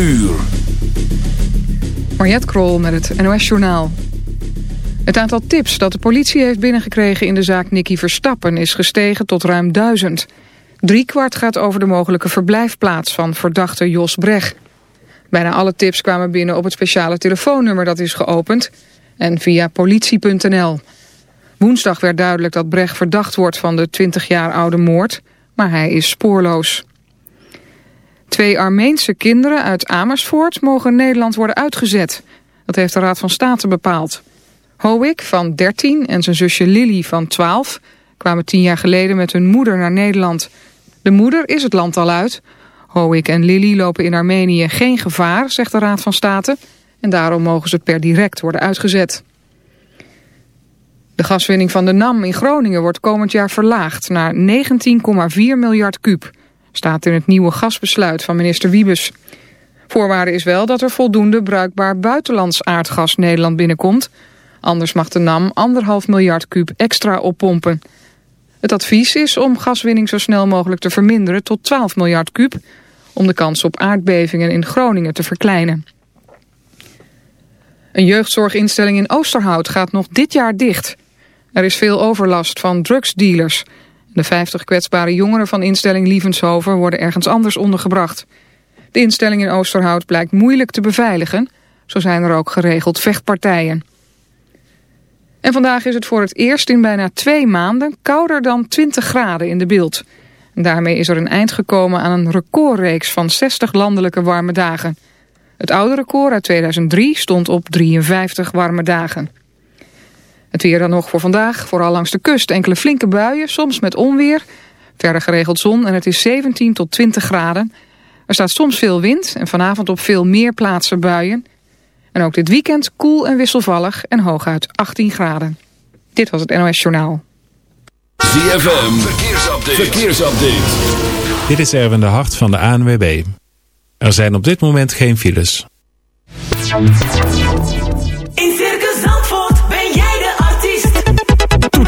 uur. Mariette Krol met het NOS Journaal. Het aantal tips dat de politie heeft binnengekregen in de zaak Nicky Verstappen is gestegen tot ruim duizend. kwart gaat over de mogelijke verblijfplaats van verdachte Jos Brecht. Bijna alle tips kwamen binnen op het speciale telefoonnummer dat is geopend en via politie.nl. Woensdag werd duidelijk dat Brecht verdacht wordt van de 20 jaar oude moord, maar hij is spoorloos. Twee Armeense kinderen uit Amersfoort mogen Nederland worden uitgezet. Dat heeft de Raad van State bepaald. Howick van 13 en zijn zusje Lily van 12 kwamen tien jaar geleden met hun moeder naar Nederland. De moeder is het land al uit. Howick en Lily lopen in Armenië geen gevaar, zegt de Raad van State. En daarom mogen ze per direct worden uitgezet. De gaswinning van de NAM in Groningen wordt komend jaar verlaagd naar 19,4 miljard kuub. Staat in het nieuwe gasbesluit van minister Wiebes. Voorwaarde is wel dat er voldoende bruikbaar buitenlands aardgas Nederland binnenkomt. Anders mag de NAM anderhalf miljard kuub extra oppompen. Het advies is om gaswinning zo snel mogelijk te verminderen tot 12 miljard kuub... om de kans op aardbevingen in Groningen te verkleinen. Een jeugdzorginstelling in Oosterhout gaat nog dit jaar dicht. Er is veel overlast van drugsdealers. De 50 kwetsbare jongeren van instelling Lievenshoven worden ergens anders ondergebracht. De instelling in Oosterhout blijkt moeilijk te beveiligen. Zo zijn er ook geregeld vechtpartijen. En vandaag is het voor het eerst in bijna twee maanden kouder dan 20 graden in de beeld. Daarmee is er een eind gekomen aan een recordreeks van 60 landelijke warme dagen. Het oude record uit 2003 stond op 53 warme dagen. Het weer dan nog voor vandaag, vooral langs de kust enkele flinke buien, soms met onweer. Verder geregeld zon en het is 17 tot 20 graden. Er staat soms veel wind en vanavond op veel meer plaatsen buien. En ook dit weekend koel en wisselvallig en hooguit 18 graden. Dit was het NOS Journaal. ZFM, verkeersupdate. verkeersupdate. Dit is Erwin de Hart van de ANWB. Er zijn op dit moment geen files.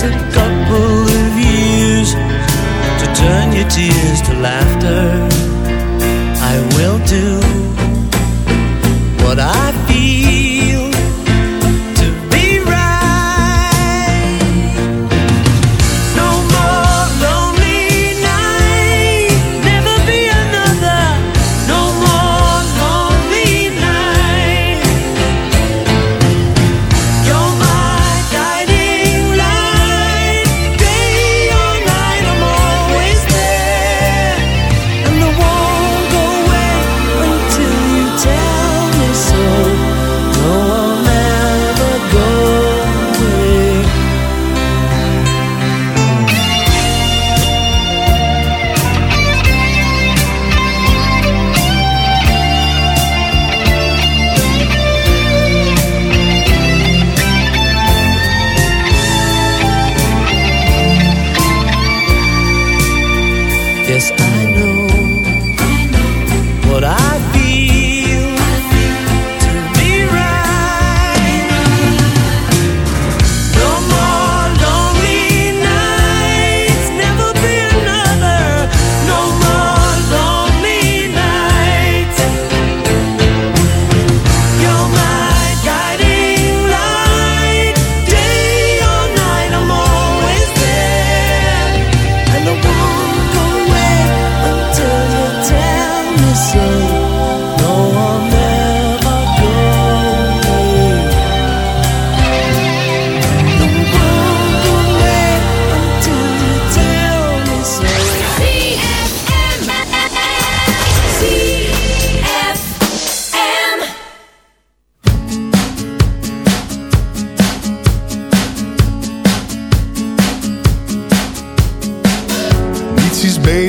to go.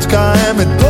vodka en met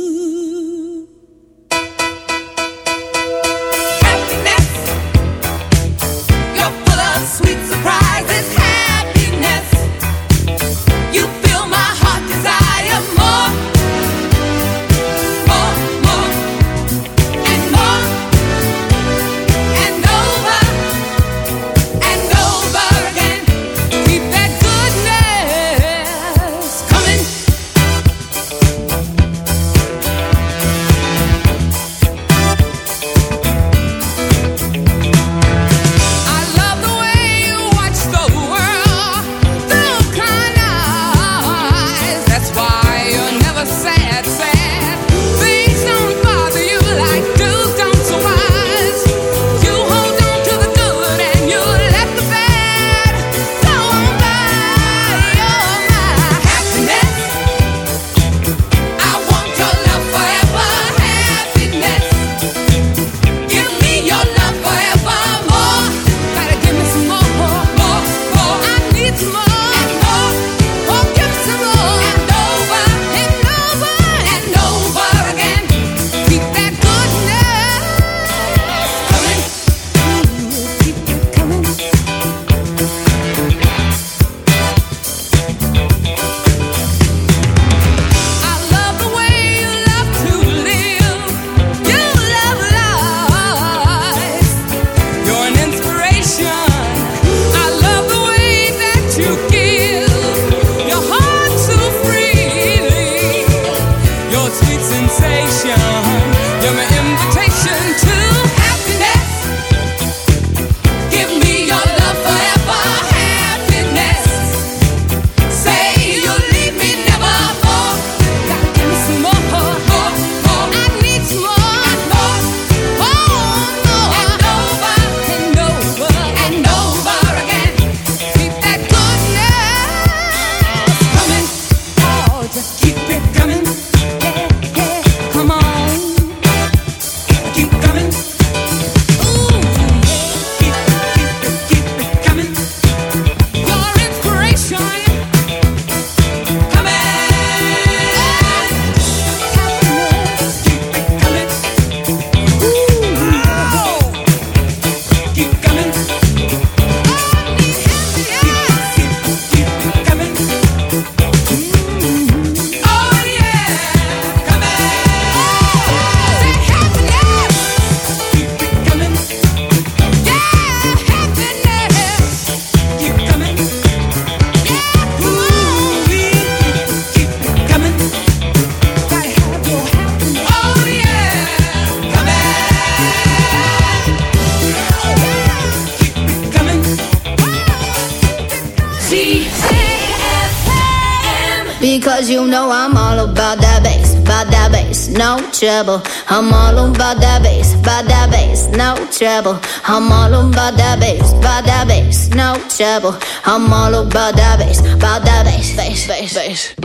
I'm all on by that bass, by that bass, no trouble. I'm all on by that bass, by that bass, no trouble. I'm all on by that bass, by that bass, bass, bass, bass.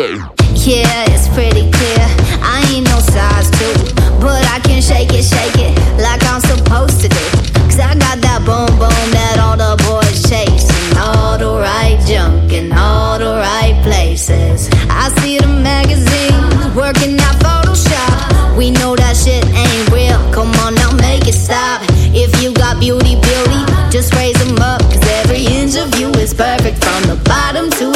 Yeah, it's pretty clear. I ain't no size two, but I can shake it, shake it like I'm supposed to do. From the bottom to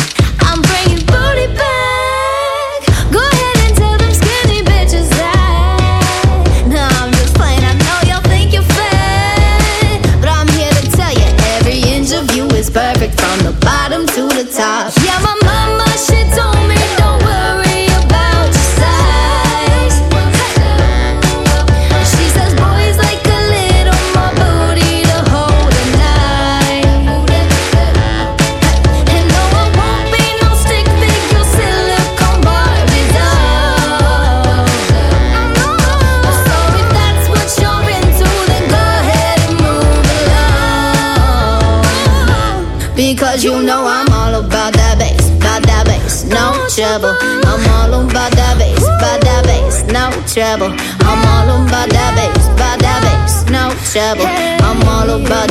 nobody